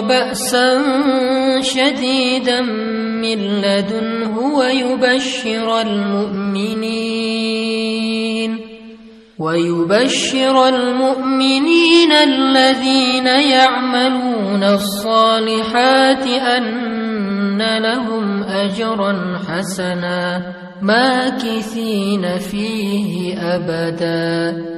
بأسا شديدا من لدنه ويبشر المؤمنين ويبشر المؤمنين الذين يعملون الصالحات أن لهم أجرا حسنا ماكثين فيه أبداً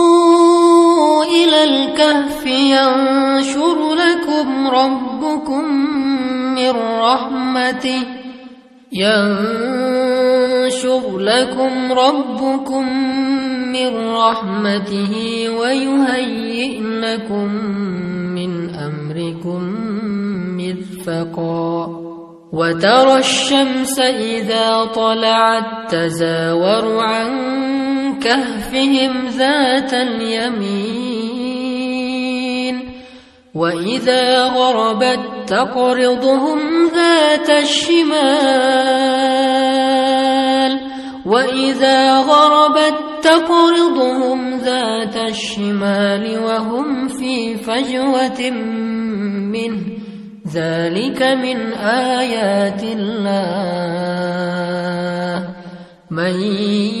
إلى الكهف ينشر لكم ربكم من رحمته. ينشر لكم ربكم من رحمته ويهيئ لكم من أمركم مرفقا. وترى الشمس إذا طلعت تزاور عن كهفهم ذات اليمين. وإذا غربت تقرضهم ذات الشمال. وإذا غربت تقرضهم ذات الشمال. وهم في فجوة منه. ذلك من آيات الله. من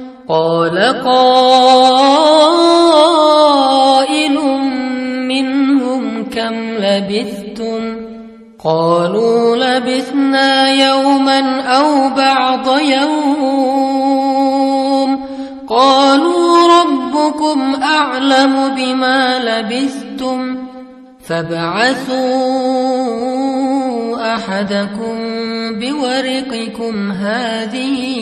قال قائل منهم كم لبثتم قالوا لبثنا يوما أو بعض يوم قالوا ربكم أعلم بما لبثتم فابعثوا أحدكم بورقكم هذه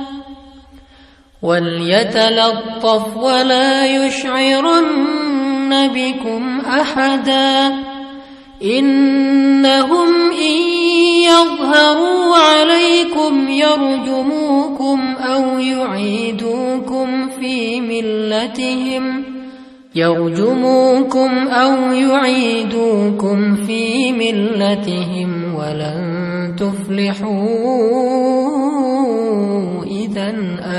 وليتلطف ولا يشعرن بكم احدا انهم ان يظهروا عليكم يرجموكم أو يعيدوكم في ملتهم يرجموكم أو يعيدوكم في ملتهم ولن تفلحوا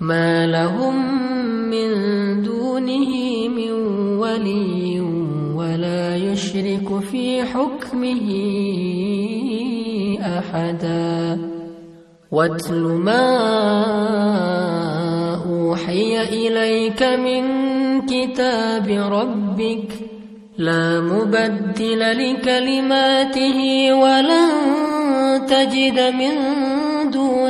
ما لهم من دونه من ولي ولا يشرك في حكمه أحدا. واتل ما أوحي إليك من كتاب ربك لا مبدل لكلماته ولن تجد من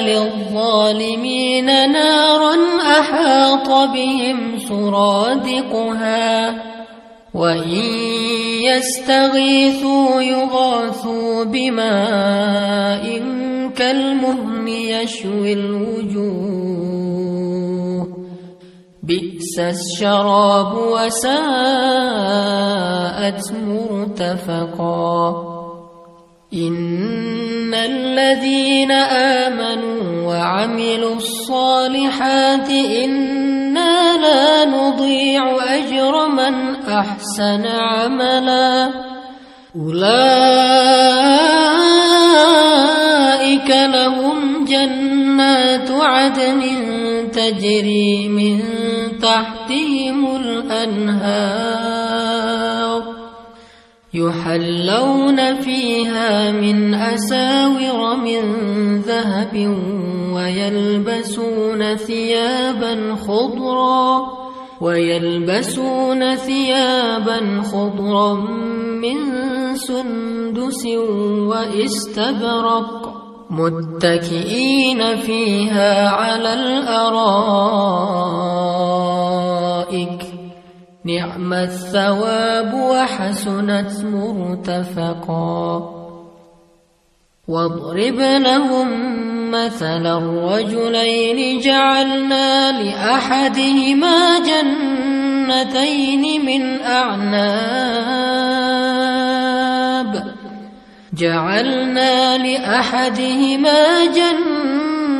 للظالمين نارا أحاط بهم سرادقها وإن يستغيثوا يغاثوا بماء كالمهل يشوي الوجوه بئس الشراب وساءت مرتفقا الذين آمنوا وعملوا الصالحات إنا لا نضيع أجر من أحسن عملا. أولئك لهم جنات عدن تجري من تحتهم الأنهار. يحلون فيها من أساور من ذهب ويلبسون ثيابا خضرا ويلبسون ثيابا خضرا من سندس واستبرق متكئين فيها على الأرائك. نعم الثواب وحسنت مرتفقا. واضرب لهم مثلا الرجلين جعلنا لأحدهما جنتين من أعناب. جعلنا لأحدهما جنتين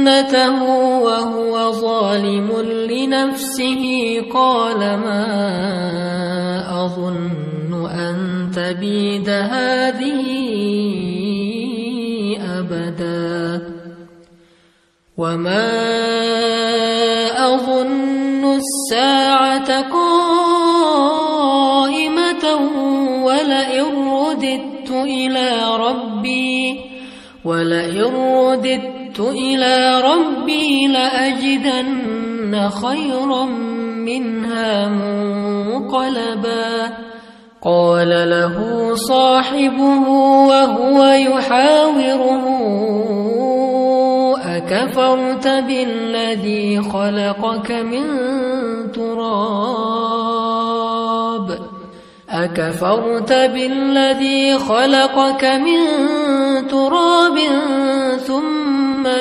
جنته وهو ظالم لنفسه قال ما أظن أن تبيد هذه أبدا وما أظن الساعة قائمة ولئن رددت إلى ربي ولئن رددت إلى ربي لأجدن خيرا منها منقلبا. قال له صاحبه وهو يحاوره أكفرت بالذي خلقك من تراب؟ أكفرت بالذي خلقك من تراب ثم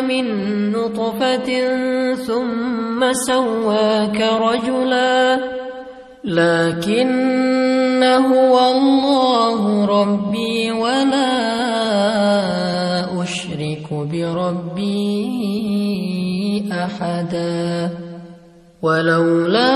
من نطفة ثم سواك رجلا لكن هو الله ربي ولا أشرك بربي أحدا ولولا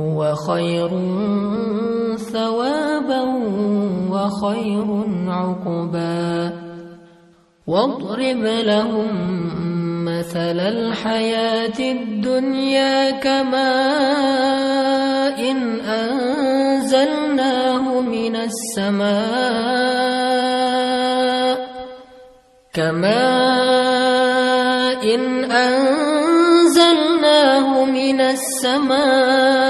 هو خير ثوابا وخير عقبا. واضرب لهم مثل الحياة الدنيا كماء إن أنزلناه من السماء كماء إن أنزلناه من السماء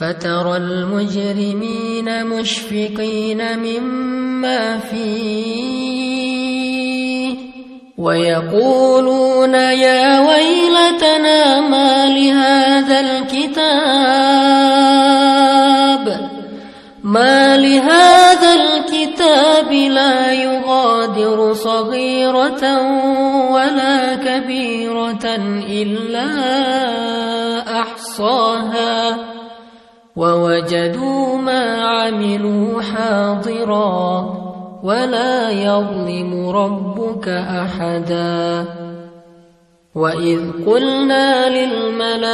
فترى المجرمين مشفقين مما فيه ويقولون يا ويلتنا ما لهذا الكتاب ما لهذا الكتاب لا يغادر صغيرة ولا كبيرة إلا أحصاها ووجدوا ما عملوا حاضرا ولا يظلم ربك أحدا. وإذ قلنا للملائكة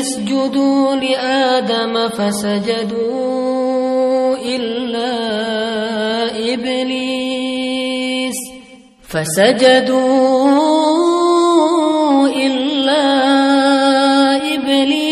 اسجدوا لآدم فسجدوا إلا إبليس فسجدوا إلا إبليس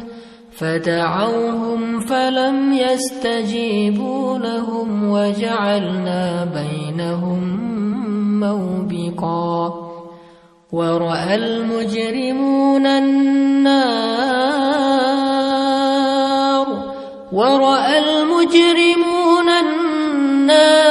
فدعوهم فلم يستجيبوا لهم وجعلنا بينهم موبقا ورأى المجرمون النار ورأى المجرمون النار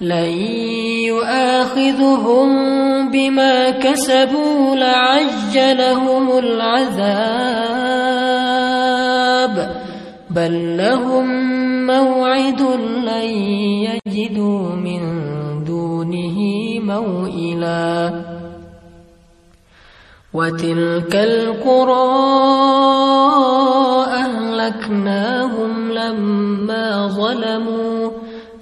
لن يؤاخذهم بما كسبوا لعجلهم العذاب. بل لهم موعد لن يجدوا من دونه موئلا. وتلك القرى أهلكناهم لما ظلموا.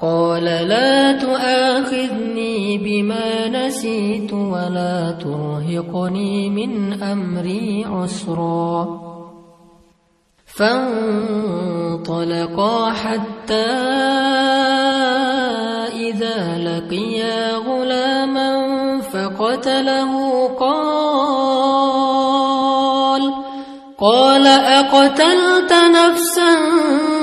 قال لا تؤاخذني بما نسيت ولا ترهقني من أمري عسرا. فانطلقا حتى إذا لقيا غلاما فقتله قال قال أقتلت نفسا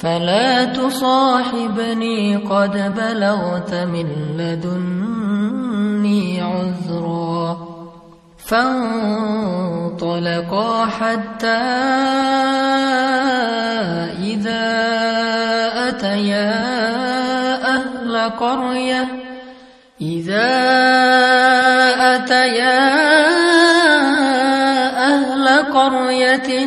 فلا تصاحبني قد بلغت من لدني عذرا. فانطلقا حتى إذا أتيا أهل قرية. إذا أتيا قرية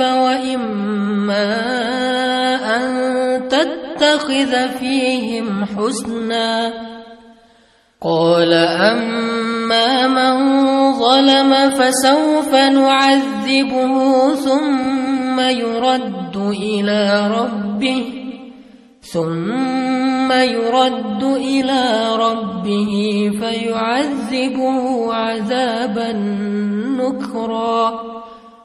وإما أن تتخذ فيهم حسنا. قال أما من ظلم فسوف نعذبه ثم يرد إلى ربه ثم يرد إلى ربه فيعذبه عذابا نكرا.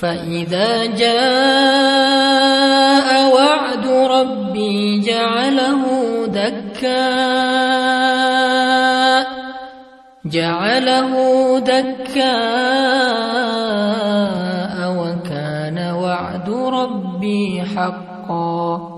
فإذا جاء وعد ربي جعله دكا. جعله دكاء وكان وعد ربي حقا.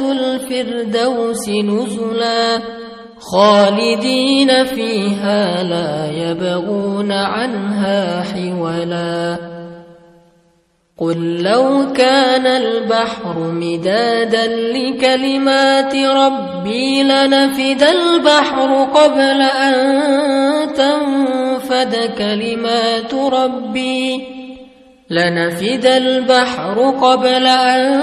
الفردوس نزلا خالدين فيها لا يبغون عنها حولا. قل لو كان البحر مدادا لكلمات ربي لنفد البحر قبل أن تنفد كلمات ربي. لنفد البحر قبل أن